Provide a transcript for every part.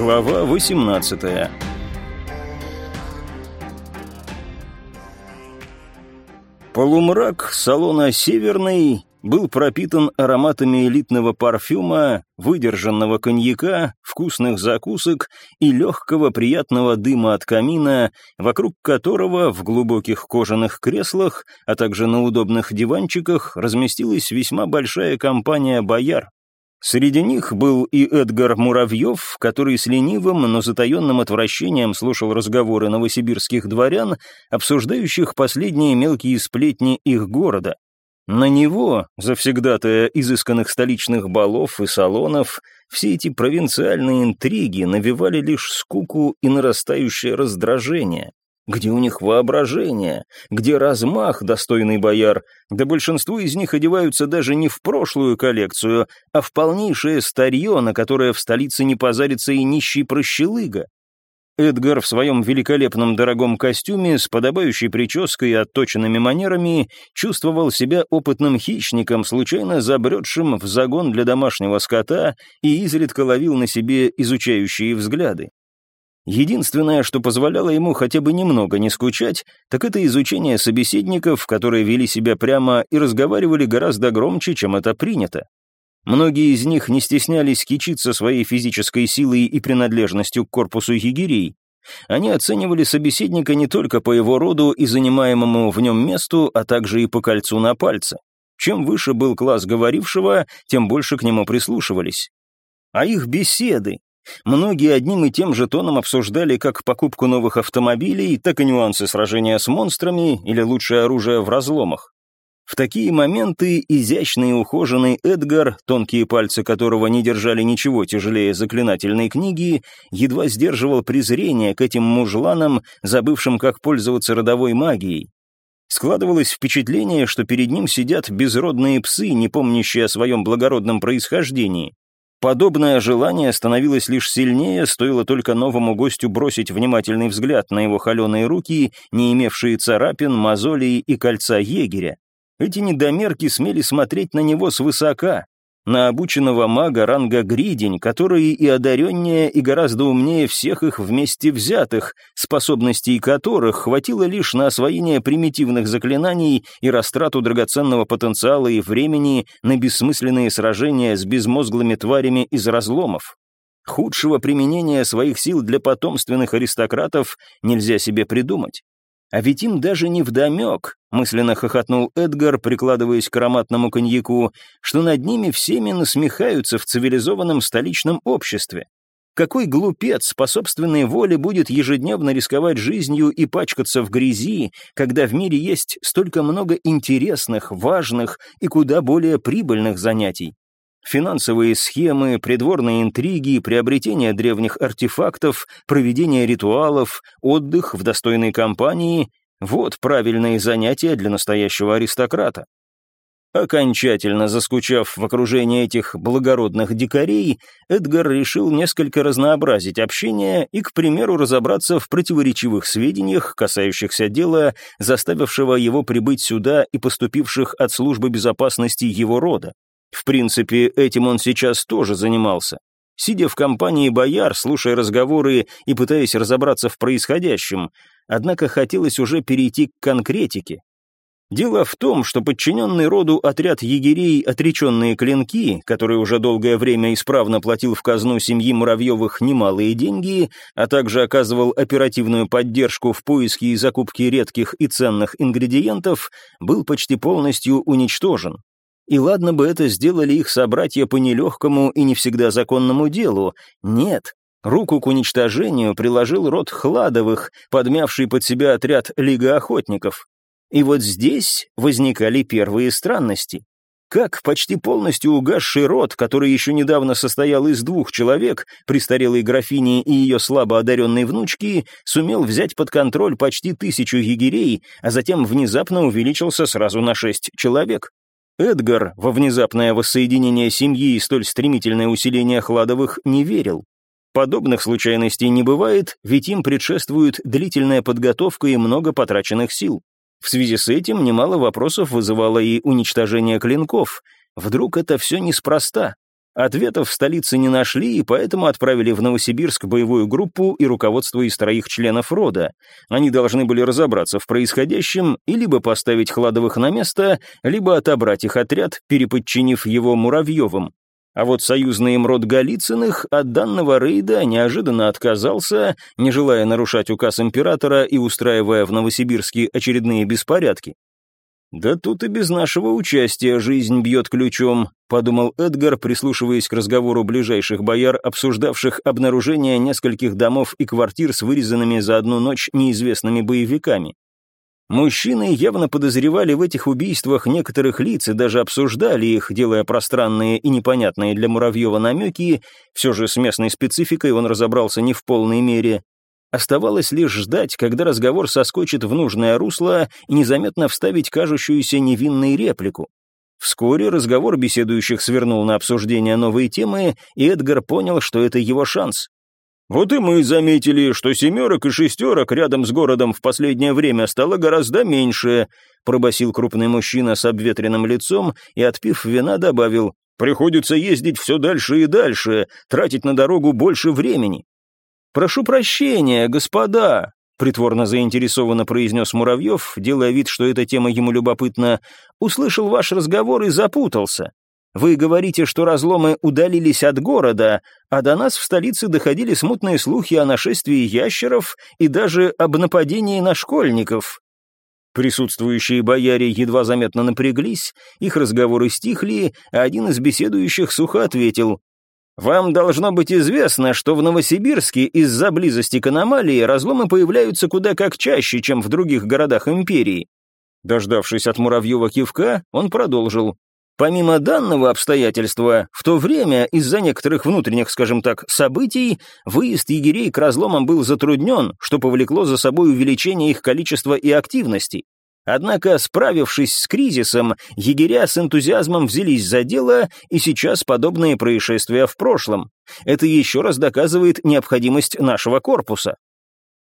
Глава 18 Полумрак салона «Северный» был пропитан ароматами элитного парфюма, выдержанного коньяка, вкусных закусок и легкого приятного дыма от камина, вокруг которого в глубоких кожаных креслах, а также на удобных диванчиках разместилась весьма большая компания бояр. Среди них был и Эдгар Муравьев, который с ленивым, но затаенным отвращением слушал разговоры новосибирских дворян, обсуждающих последние мелкие сплетни их города. На него, завсегдатая изысканных столичных балов и салонов, все эти провинциальные интриги навевали лишь скуку и нарастающее раздражение. Где у них воображение? Где размах, достойный бояр? Да большинство из них одеваются даже не в прошлую коллекцию, а в полнейшее старье, на которое в столице не позарится и нищий прощелыга. Эдгар в своем великолепном дорогом костюме с подобающей прической и отточенными манерами чувствовал себя опытным хищником, случайно забредшим в загон для домашнего скота и изредка ловил на себе изучающие взгляды. Единственное, что позволяло ему хотя бы немного не скучать, так это изучение собеседников, которые вели себя прямо и разговаривали гораздо громче, чем это принято. Многие из них не стеснялись кичиться своей физической силой и принадлежностью к корпусу егерей. Они оценивали собеседника не только по его роду и занимаемому в нем месту, а также и по кольцу на пальце. Чем выше был класс говорившего, тем больше к нему прислушивались. А их беседы, Многие одним и тем же тоном обсуждали как покупку новых автомобилей, так и нюансы сражения с монстрами или лучшее оружие в разломах. В такие моменты изящный и ухоженный Эдгар, тонкие пальцы которого не держали ничего тяжелее заклинательной книги, едва сдерживал презрение к этим мужланам, забывшим, как пользоваться родовой магией. Складывалось впечатление, что перед ним сидят безродные псы, не помнящие о своем благородном происхождении. Подобное желание становилось лишь сильнее, стоило только новому гостю бросить внимательный взгляд на его холеные руки, не имевшие царапин, мозолей и кольца егеря. Эти недомерки смели смотреть на него свысока, на обученного мага ранга Гридень, который и одареннее, и гораздо умнее всех их вместе взятых, способностей которых хватило лишь на освоение примитивных заклинаний и растрату драгоценного потенциала и времени на бессмысленные сражения с безмозглыми тварями из разломов. Худшего применения своих сил для потомственных аристократов нельзя себе придумать. А ведь им даже не вдомек, мысленно хохотнул Эдгар, прикладываясь к ароматному коньяку, что над ними всеми насмехаются в цивилизованном столичном обществе. Какой глупец по собственной воле будет ежедневно рисковать жизнью и пачкаться в грязи, когда в мире есть столько много интересных, важных и куда более прибыльных занятий? Финансовые схемы, придворные интриги, приобретение древних артефактов, проведение ритуалов, отдых в достойной компании — вот правильные занятия для настоящего аристократа. Окончательно заскучав в окружении этих благородных дикарей, Эдгар решил несколько разнообразить общение и, к примеру, разобраться в противоречивых сведениях, касающихся дела, заставившего его прибыть сюда и поступивших от службы безопасности его рода. В принципе, этим он сейчас тоже занимался. Сидя в компании бояр, слушая разговоры и пытаясь разобраться в происходящем, однако хотелось уже перейти к конкретике. Дело в том, что подчиненный роду отряд егерей «Отреченные клинки», который уже долгое время исправно платил в казну семьи Муравьевых немалые деньги, а также оказывал оперативную поддержку в поиске и закупке редких и ценных ингредиентов, был почти полностью уничтожен. И ладно бы это сделали их собратья по нелегкому и не всегда законному делу. Нет, руку к уничтожению приложил род Хладовых, подмявший под себя отряд Лига Охотников. И вот здесь возникали первые странности. Как почти полностью угасший род, который еще недавно состоял из двух человек, престарелой графини и ее слабо одаренной внучки, сумел взять под контроль почти тысячу егерей, а затем внезапно увеличился сразу на шесть человек. Эдгар во внезапное воссоединение семьи и столь стремительное усиление Хладовых не верил. Подобных случайностей не бывает, ведь им предшествует длительная подготовка и много потраченных сил. В связи с этим немало вопросов вызывало и уничтожение клинков. Вдруг это все неспроста? Ответов в столице не нашли, и поэтому отправили в Новосибирск боевую группу и руководство из троих членов рода. Они должны были разобраться в происходящем и либо поставить Хладовых на место, либо отобрать их отряд, переподчинив его Муравьевым. А вот союзный им род Голицыных от данного рейда неожиданно отказался, не желая нарушать указ императора и устраивая в Новосибирске очередные беспорядки. «Да тут и без нашего участия жизнь бьет ключом», — подумал Эдгар, прислушиваясь к разговору ближайших бояр, обсуждавших обнаружение нескольких домов и квартир с вырезанными за одну ночь неизвестными боевиками. Мужчины явно подозревали в этих убийствах некоторых лиц и даже обсуждали их, делая пространные и непонятные для Муравьева намеки, все же с местной спецификой он разобрался не в полной мере. Оставалось лишь ждать, когда разговор соскочит в нужное русло и незаметно вставить кажущуюся невинной реплику. Вскоре разговор беседующих свернул на обсуждение новой темы, и Эдгар понял, что это его шанс. «Вот и мы заметили, что семерок и шестерок рядом с городом в последнее время стало гораздо меньше», пробасил крупный мужчина с обветренным лицом и, отпив вина, добавил, «приходится ездить все дальше и дальше, тратить на дорогу больше времени. «Прошу прощения, господа», — притворно заинтересованно произнес Муравьев, делая вид, что эта тема ему любопытна, «услышал ваш разговор и запутался. Вы говорите, что разломы удалились от города, а до нас в столице доходили смутные слухи о нашествии ящеров и даже об нападении на школьников». Присутствующие бояре едва заметно напряглись, их разговоры стихли, а один из беседующих сухо ответил вам должно быть известно, что в Новосибирске из-за близости к аномалии разломы появляются куда как чаще, чем в других городах империи. Дождавшись от Муравьева кивка, он продолжил. Помимо данного обстоятельства, в то время из-за некоторых внутренних, скажем так, событий, выезд егерей к разломам был затруднен, что повлекло за собой увеличение их количества и активности. Однако, справившись с кризисом, егеря с энтузиазмом взялись за дело, и сейчас подобные происшествия в прошлом. Это еще раз доказывает необходимость нашего корпуса.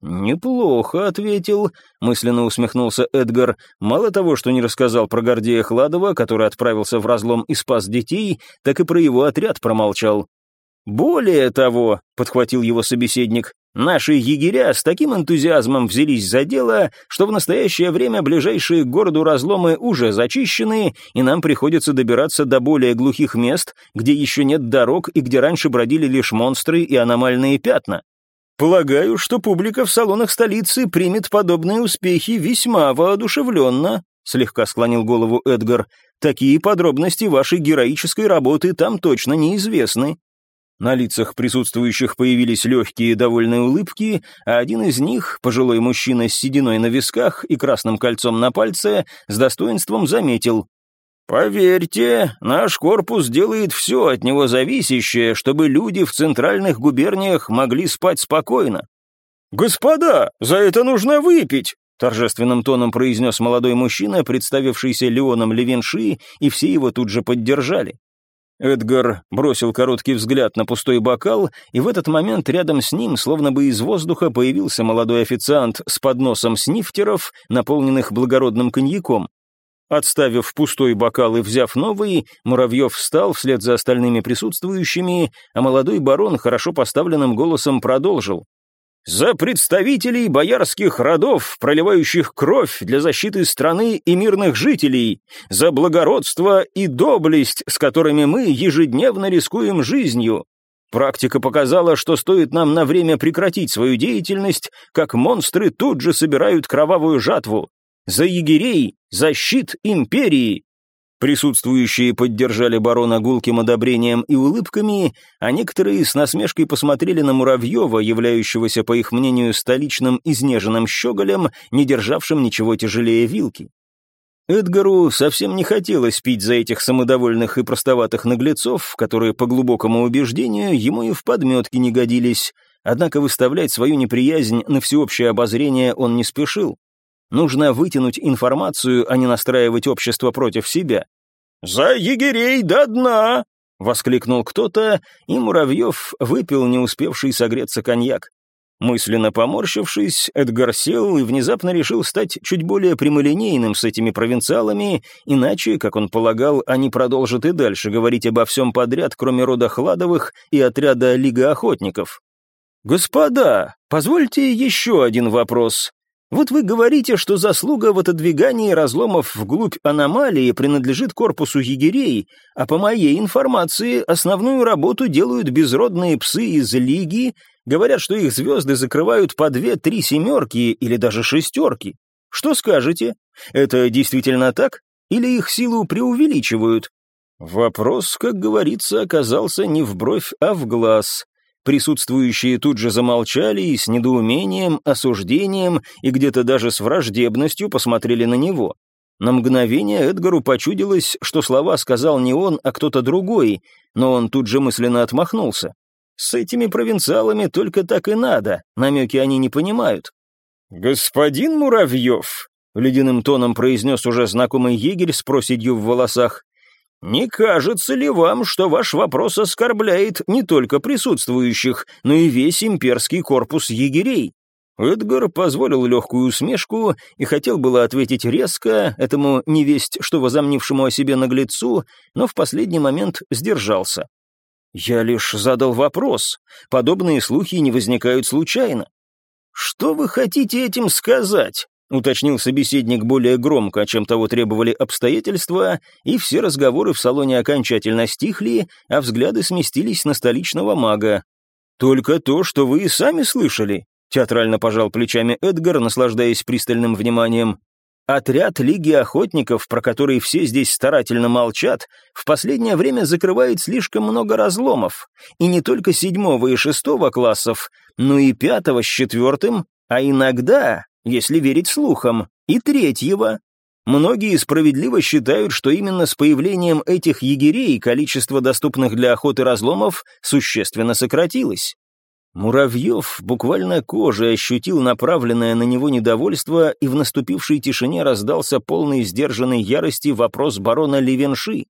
«Неплохо», — ответил, — мысленно усмехнулся Эдгар. «Мало того, что не рассказал про Гордея Хладова, который отправился в разлом и спас детей, так и про его отряд промолчал. «Более того», — подхватил его собеседник, «наши егеря с таким энтузиазмом взялись за дело, что в настоящее время ближайшие к городу разломы уже зачищены, и нам приходится добираться до более глухих мест, где еще нет дорог и где раньше бродили лишь монстры и аномальные пятна. Полагаю, что публика в салонах столицы примет подобные успехи весьма воодушевленно», слегка склонил голову Эдгар. «Такие подробности вашей героической работы там точно неизвестны. На лицах присутствующих появились легкие довольные улыбки, а один из них, пожилой мужчина с сединой на висках и красным кольцом на пальце, с достоинством заметил. «Поверьте, наш корпус делает все от него зависящее, чтобы люди в центральных губерниях могли спать спокойно». «Господа, за это нужно выпить!» торжественным тоном произнес молодой мужчина, представившийся Леоном Левенши, и все его тут же поддержали. Эдгар бросил короткий взгляд на пустой бокал, и в этот момент рядом с ним, словно бы из воздуха, появился молодой официант с подносом снифтеров, наполненных благородным коньяком. Отставив пустой бокал и взяв новый, Муравьев встал вслед за остальными присутствующими, а молодой барон хорошо поставленным голосом продолжил. За представителей боярских родов, проливающих кровь для защиты страны и мирных жителей, за благородство и доблесть, с которыми мы ежедневно рискуем жизнью. Практика показала, что стоит нам на время прекратить свою деятельность, как монстры тут же собирают кровавую жатву. За егерей, за щит империи, Присутствующие поддержали барона гулким одобрением и улыбками, а некоторые с насмешкой посмотрели на Муравьева, являющегося, по их мнению, столичным изнеженным щеголем, не державшим ничего тяжелее вилки. Эдгару совсем не хотелось пить за этих самодовольных и простоватых наглецов, которые, по глубокому убеждению, ему и в подметке не годились, однако выставлять свою неприязнь на всеобщее обозрение он не спешил. Нужно вытянуть информацию, а не настраивать общество против себя. «За егерей до дна!» — воскликнул кто-то, и Муравьев выпил не успевший согреться коньяк. Мысленно поморщившись, Эдгар сел и внезапно решил стать чуть более прямолинейным с этими провинциалами, иначе, как он полагал, они продолжат и дальше говорить обо всем подряд, кроме рода Хладовых и отряда Лига Охотников. «Господа, позвольте еще один вопрос. Вот вы говорите, что заслуга в отодвигании разломов вглубь аномалии принадлежит корпусу егерей, а по моей информации основную работу делают безродные псы из Лиги, говорят, что их звезды закрывают по две-три семерки или даже шестерки. Что скажете? Это действительно так? Или их силу преувеличивают? Вопрос, как говорится, оказался не в бровь, а в глаз. Присутствующие тут же замолчали и с недоумением, осуждением и где-то даже с враждебностью посмотрели на него. На мгновение Эдгару почудилось, что слова сказал не он, а кто-то другой, но он тут же мысленно отмахнулся. С этими провинциалами только так и надо, намеки они не понимают. «Господин Муравьев», — ледяным тоном произнес уже знакомый егерь с проседью в волосах, «Не кажется ли вам, что ваш вопрос оскорбляет не только присутствующих, но и весь имперский корпус егерей?» Эдгар позволил легкую усмешку и хотел было ответить резко этому невесть, что возомнившему о себе наглецу, но в последний момент сдержался. «Я лишь задал вопрос. Подобные слухи не возникают случайно». «Что вы хотите этим сказать?» Уточнил собеседник более громко, чем того требовали обстоятельства, и все разговоры в салоне окончательно стихли, а взгляды сместились на столичного мага. «Только то, что вы и сами слышали», — театрально пожал плечами Эдгар, наслаждаясь пристальным вниманием. Отряд Лиги Охотников, про который все здесь старательно молчат, в последнее время закрывает слишком много разломов, и не только седьмого и шестого классов, но и пятого с четвертым, а иногда если верить слухам, и третьего. Многие справедливо считают, что именно с появлением этих егерей количество доступных для охоты разломов существенно сократилось. Муравьев буквально кожей ощутил направленное на него недовольство, и в наступившей тишине раздался полный сдержанной ярости вопрос барона Левенши.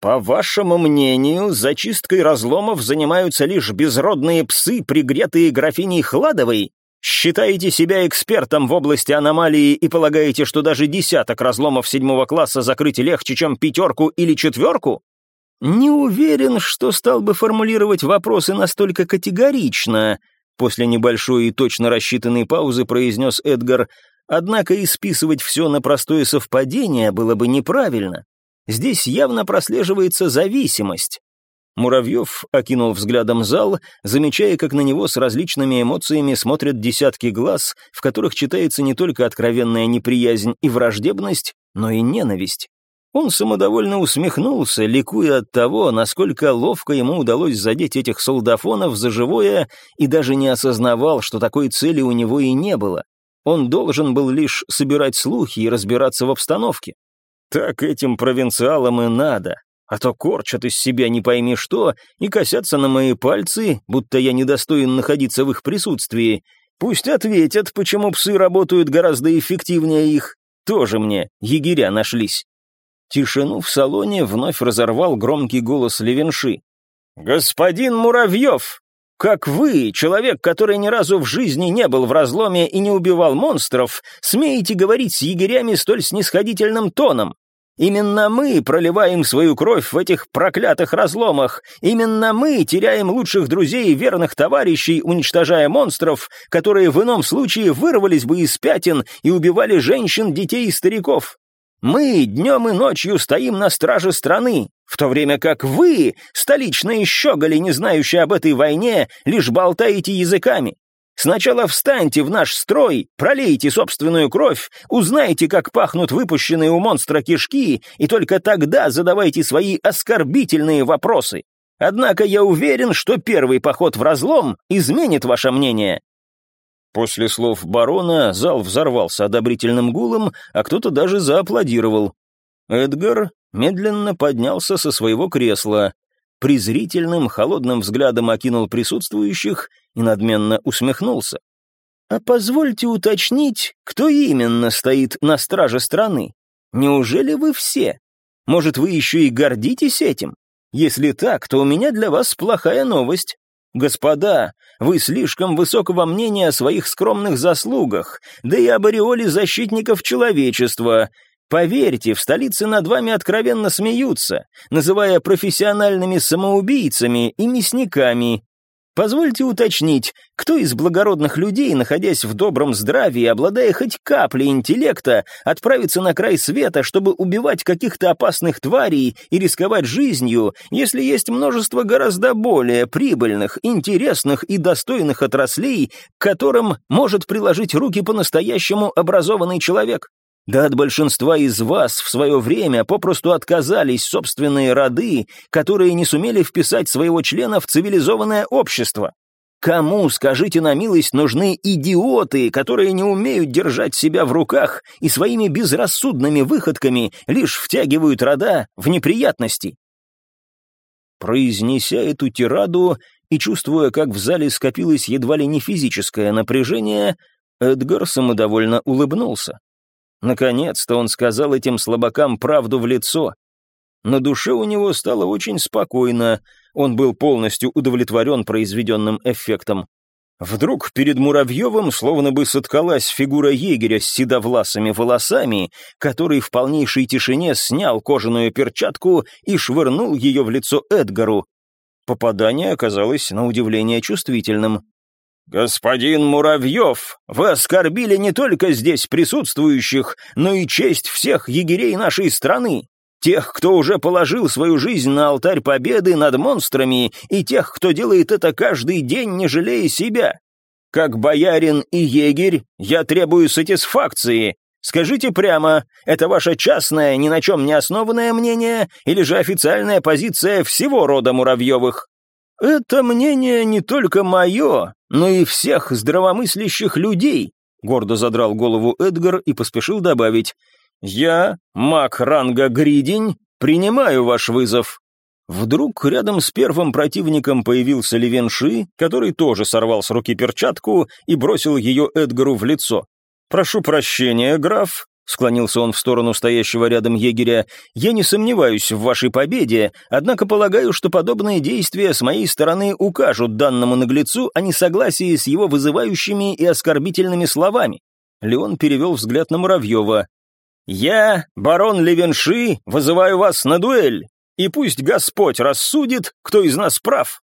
«По вашему мнению, зачисткой разломов занимаются лишь безродные псы, пригретые графиней Хладовой? Считаете себя экспертом в области аномалии и полагаете, что даже десяток разломов седьмого класса закрыть легче, чем пятерку или четверку? Не уверен, что стал бы формулировать вопросы настолько категорично, после небольшой и точно рассчитанной паузы произнес Эдгар, однако и списывать все на простое совпадение было бы неправильно. Здесь явно прослеживается зависимость. Муравьев окинул взглядом зал, замечая, как на него с различными эмоциями смотрят десятки глаз, в которых читается не только откровенная неприязнь и враждебность, но и ненависть. Он самодовольно усмехнулся, ликуя от того, насколько ловко ему удалось задеть этих солдафонов за живое, и даже не осознавал, что такой цели у него и не было. Он должен был лишь собирать слухи и разбираться в обстановке. Так этим провинциалам и надо а то корчат из себя не пойми что и косятся на мои пальцы, будто я недостоин находиться в их присутствии. Пусть ответят, почему псы работают гораздо эффективнее их. Тоже мне егеря нашлись. Тишину в салоне вновь разорвал громкий голос Левенши. «Господин Муравьев, как вы, человек, который ни разу в жизни не был в разломе и не убивал монстров, смеете говорить с егерями столь снисходительным тоном? Именно мы проливаем свою кровь в этих проклятых разломах. Именно мы теряем лучших друзей и верных товарищей, уничтожая монстров, которые в ином случае вырвались бы из пятен и убивали женщин, детей и стариков. Мы днем и ночью стоим на страже страны, в то время как вы, столичные щеголи, не знающие об этой войне, лишь болтаете языками. Сначала встаньте в наш строй, пролейте собственную кровь, узнайте, как пахнут выпущенные у монстра кишки, и только тогда задавайте свои оскорбительные вопросы. Однако я уверен, что первый поход в разлом изменит ваше мнение». После слов барона зал взорвался одобрительным гулом, а кто-то даже зааплодировал. Эдгар медленно поднялся со своего кресла, презрительным, холодным взглядом окинул присутствующих и надменно усмехнулся. «А позвольте уточнить, кто именно стоит на страже страны? Неужели вы все? Может, вы еще и гордитесь этим? Если так, то у меня для вас плохая новость. Господа, вы слишком высокого мнения о своих скромных заслугах, да и об ореоле защитников человечества. Поверьте, в столице над вами откровенно смеются, называя профессиональными самоубийцами и мясниками, Позвольте уточнить, кто из благородных людей, находясь в добром здравии, обладая хоть каплей интеллекта, отправится на край света, чтобы убивать каких-то опасных тварей и рисковать жизнью, если есть множество гораздо более прибыльных, интересных и достойных отраслей, к которым может приложить руки по-настоящему образованный человек? Да от большинства из вас в свое время попросту отказались собственные роды, которые не сумели вписать своего члена в цивилизованное общество. Кому, скажите на милость, нужны идиоты, которые не умеют держать себя в руках и своими безрассудными выходками лишь втягивают рода в неприятности? Произнеся эту тираду и чувствуя, как в зале скопилось едва ли не физическое напряжение, Эдгар самодовольно улыбнулся. Наконец-то он сказал этим слабакам правду в лицо. На душе у него стало очень спокойно, он был полностью удовлетворен произведенным эффектом. Вдруг перед Муравьевым словно бы соткалась фигура егеря с седовласыми волосами, который в полнейшей тишине снял кожаную перчатку и швырнул ее в лицо Эдгару. Попадание оказалось на удивление чувствительным. «Господин Муравьев, вы оскорбили не только здесь присутствующих, но и честь всех егерей нашей страны, тех, кто уже положил свою жизнь на алтарь победы над монстрами, и тех, кто делает это каждый день, не жалея себя. Как боярин и егерь, я требую сатисфакции. Скажите прямо, это ваше частное, ни на чем не основанное мнение, или же официальная позиция всего рода Муравьевых?» «Это мнение не только мое, но и всех здравомыслящих людей», гордо задрал голову Эдгар и поспешил добавить. «Я, маг ранга Гридень, принимаю ваш вызов». Вдруг рядом с первым противником появился Левенши, который тоже сорвал с руки перчатку и бросил ее Эдгару в лицо. «Прошу прощения, граф, Склонился он в сторону стоящего рядом егеря. «Я не сомневаюсь в вашей победе, однако полагаю, что подобные действия с моей стороны укажут данному наглецу о несогласии с его вызывающими и оскорбительными словами». Леон перевел взгляд на Муравьева. «Я, барон Левенши, вызываю вас на дуэль, и пусть Господь рассудит, кто из нас прав.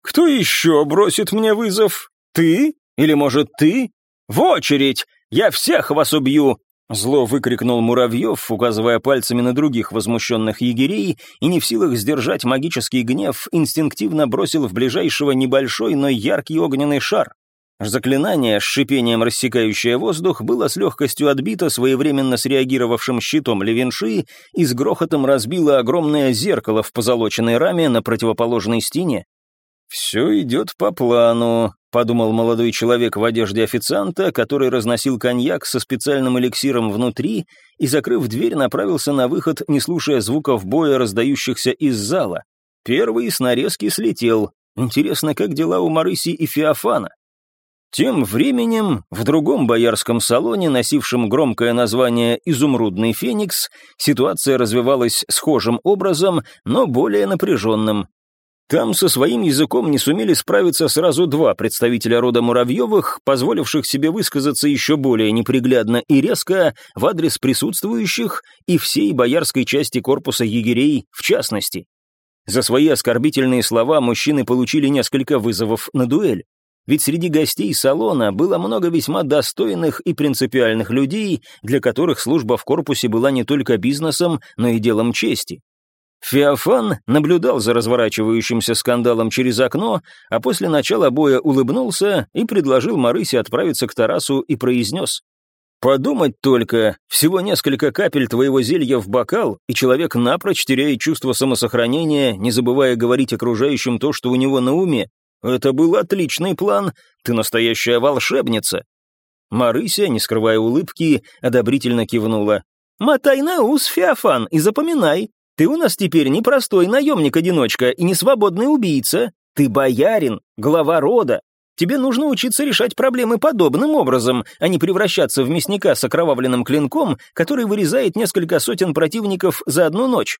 Кто еще бросит мне вызов? Ты? Или, может, ты? В очередь! Я всех вас убью, Зло выкрикнул Муравьев, указывая пальцами на других возмущенных егерей, и не в силах сдержать магический гнев, инстинктивно бросил в ближайшего небольшой, но яркий огненный шар. Заклинание, с шипением рассекающее воздух, было с легкостью отбито своевременно среагировавшим щитом Левенши и с грохотом разбило огромное зеркало в позолоченной раме на противоположной стене. «Все идет по плану», — подумал молодой человек в одежде официанта, который разносил коньяк со специальным эликсиром внутри и, закрыв дверь, направился на выход, не слушая звуков боя, раздающихся из зала. Первый с нарезки слетел. Интересно, как дела у Марыси и Феофана? Тем временем, в другом боярском салоне, носившем громкое название «Изумрудный феникс», ситуация развивалась схожим образом, но более напряженным. Там со своим языком не сумели справиться сразу два представителя рода Муравьевых, позволивших себе высказаться еще более неприглядно и резко в адрес присутствующих и всей боярской части корпуса егерей в частности. За свои оскорбительные слова мужчины получили несколько вызовов на дуэль. Ведь среди гостей салона было много весьма достойных и принципиальных людей, для которых служба в корпусе была не только бизнесом, но и делом чести. Феофан наблюдал за разворачивающимся скандалом через окно, а после начала боя улыбнулся и предложил Марысе отправиться к Тарасу и произнес. «Подумать только, всего несколько капель твоего зелья в бокал, и человек напрочь теряет чувство самосохранения, не забывая говорить окружающим то, что у него на уме. Это был отличный план, ты настоящая волшебница». Марыся, не скрывая улыбки, одобрительно кивнула. «Мотай на ус, Феофан, и запоминай, ты у нас теперь не простой наемник-одиночка и не свободный убийца. Ты боярин, глава рода. Тебе нужно учиться решать проблемы подобным образом, а не превращаться в мясника с окровавленным клинком, который вырезает несколько сотен противников за одну ночь.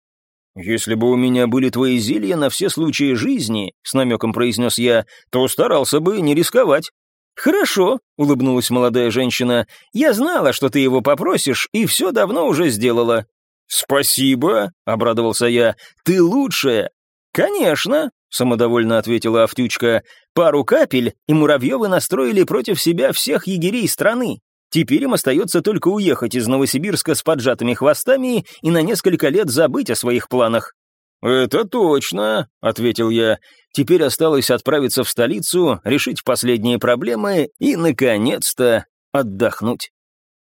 «Если бы у меня были твои зелья на все случаи жизни», — с намеком произнес я, «то старался бы не рисковать». «Хорошо», — улыбнулась молодая женщина, «я знала, что ты его попросишь, и все давно уже сделала». «Спасибо», — обрадовался я, «ты лучшая». «Конечно», — самодовольно ответила Автючка, «пару капель, и Муравьевы настроили против себя всех егерей страны. Теперь им остается только уехать из Новосибирска с поджатыми хвостами и на несколько лет забыть о своих планах. «Это точно», — ответил я. «Теперь осталось отправиться в столицу, решить последние проблемы и, наконец-то, отдохнуть».